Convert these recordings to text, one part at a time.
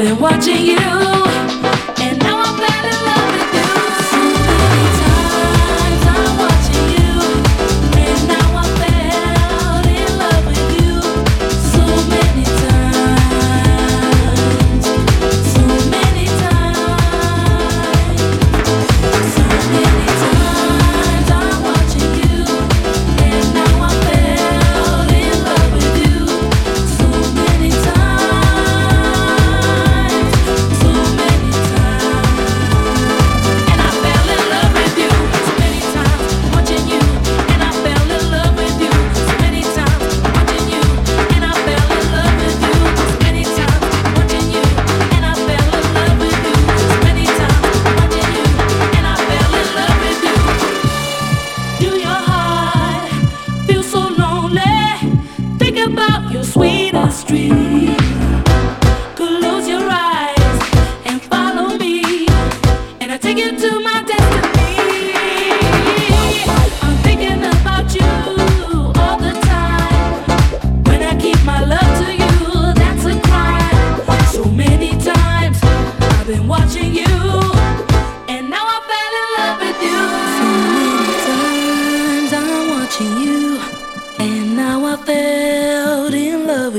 been watching you. street.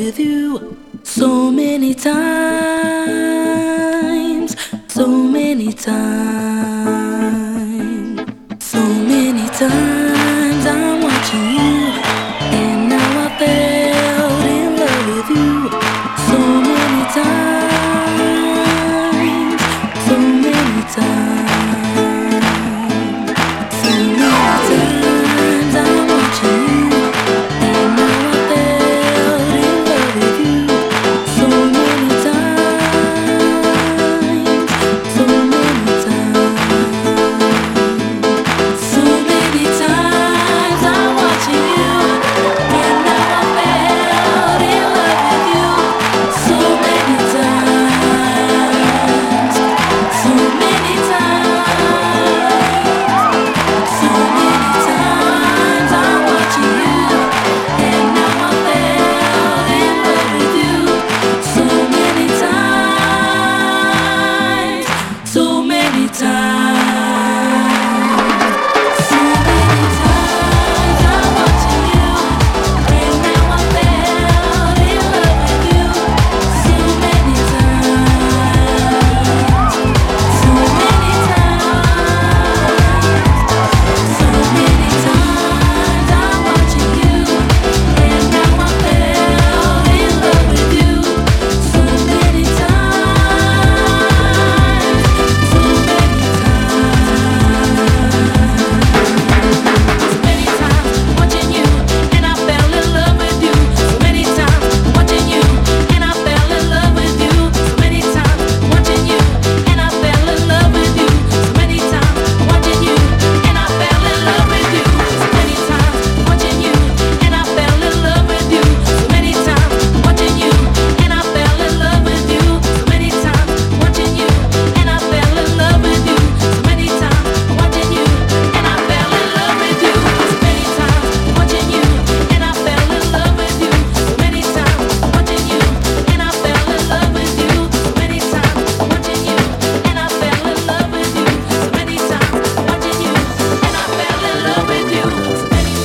With you so many times.